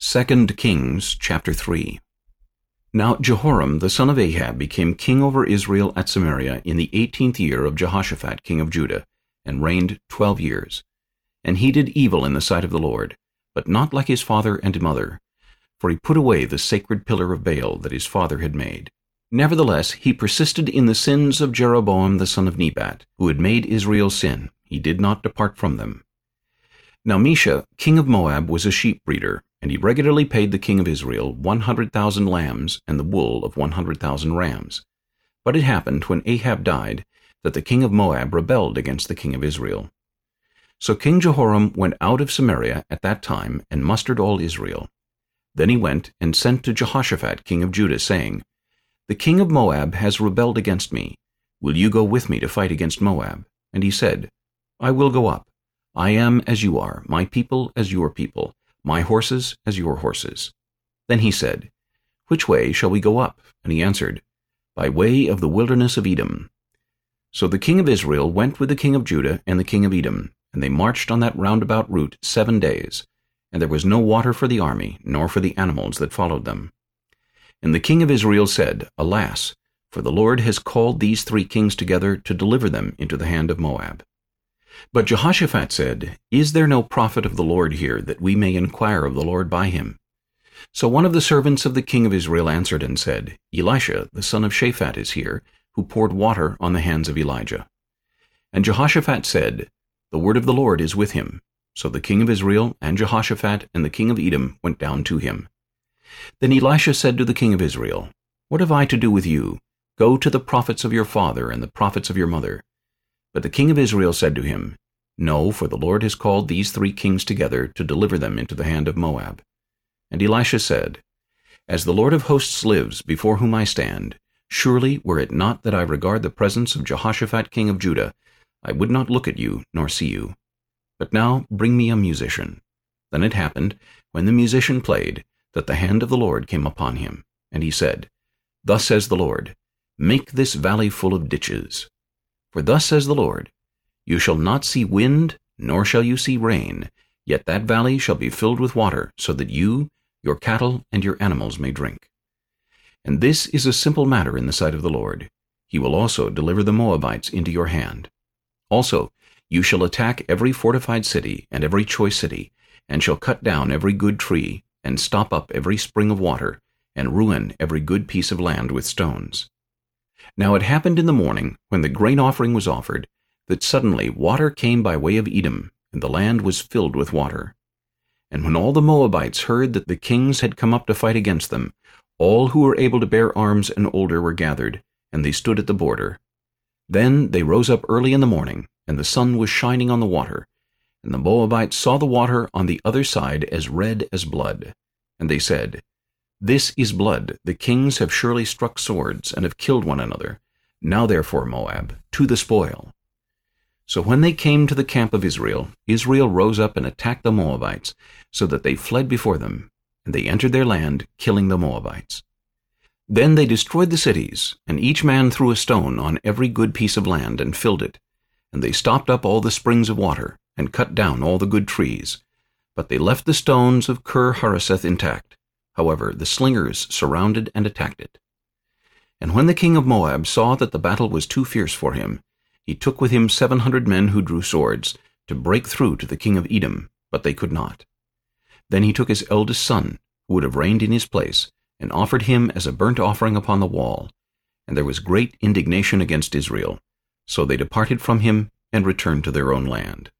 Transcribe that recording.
2 Kings chapter 3 Now Jehoram the son of Ahab became king over Israel at Samaria in the eighteenth year of Jehoshaphat king of Judah, and reigned twelve years. And he did evil in the sight of the Lord, but not like his father and mother, for he put away the sacred pillar of Baal that his father had made. Nevertheless he persisted in the sins of Jeroboam the son of Nebat, who had made Israel sin. He did not depart from them. Now Mesha, king of Moab, was a sheep breeder, and he regularly paid the king of Israel 100,000 lambs and the wool of 100,000 rams. But it happened, when Ahab died, that the king of Moab rebelled against the king of Israel. So King Jehoram went out of Samaria at that time and mustered all Israel. Then he went and sent to Jehoshaphat king of Judah, saying, The king of Moab has rebelled against me. Will you go with me to fight against Moab? And he said, I will go up. I am as you are, my people as your people, my horses as your horses. Then he said, Which way shall we go up? And he answered, By way of the wilderness of Edom. So the king of Israel went with the king of Judah and the king of Edom, and they marched on that roundabout route seven days, and there was no water for the army, nor for the animals that followed them. And the king of Israel said, Alas, for the Lord has called these three kings together to deliver them into the hand of Moab. But Jehoshaphat said, Is there no prophet of the Lord here, that we may inquire of the Lord by him? So one of the servants of the king of Israel answered and said, Elisha, the son of Shaphat, is here, who poured water on the hands of Elijah. And Jehoshaphat said, The word of the Lord is with him. So the king of Israel and Jehoshaphat and the king of Edom went down to him. Then Elisha said to the king of Israel, What have I to do with you? Go to the prophets of your father and the prophets of your mother. But the king of Israel said to him, No, for the Lord has called these three kings together to deliver them into the hand of Moab. And Elisha said, As the Lord of hosts lives, before whom I stand, surely were it not that I regard the presence of Jehoshaphat king of Judah, I would not look at you nor see you. But now bring me a musician. Then it happened, when the musician played, that the hand of the Lord came upon him. And he said, Thus says the Lord, Make this valley full of ditches. For thus says the Lord, You shall not see wind, nor shall you see rain, yet that valley shall be filled with water, so that you, your cattle, and your animals may drink. And this is a simple matter in the sight of the Lord. He will also deliver the Moabites into your hand. Also, you shall attack every fortified city and every choice city, and shall cut down every good tree, and stop up every spring of water, and ruin every good piece of land with stones. Now it happened in the morning, when the grain offering was offered, that suddenly water came by way of Edom, and the land was filled with water. And when all the Moabites heard that the kings had come up to fight against them, all who were able to bear arms and older were gathered, and they stood at the border. Then they rose up early in the morning, and the sun was shining on the water, and the Moabites saw the water on the other side as red as blood. And they said, this is blood. The kings have surely struck swords and have killed one another. Now therefore, Moab, to the spoil. So when they came to the camp of Israel, Israel rose up and attacked the Moabites, so that they fled before them, and they entered their land, killing the Moabites. Then they destroyed the cities, and each man threw a stone on every good piece of land and filled it. And they stopped up all the springs of water, and cut down all the good trees. But they left the stones of Kir Hareseth intact. However, the slingers surrounded and attacked it. And when the king of Moab saw that the battle was too fierce for him, he took with him seven hundred men who drew swords, to break through to the king of Edom, but they could not. Then he took his eldest son, who would have reigned in his place, and offered him as a burnt offering upon the wall. And there was great indignation against Israel. So they departed from him and returned to their own land.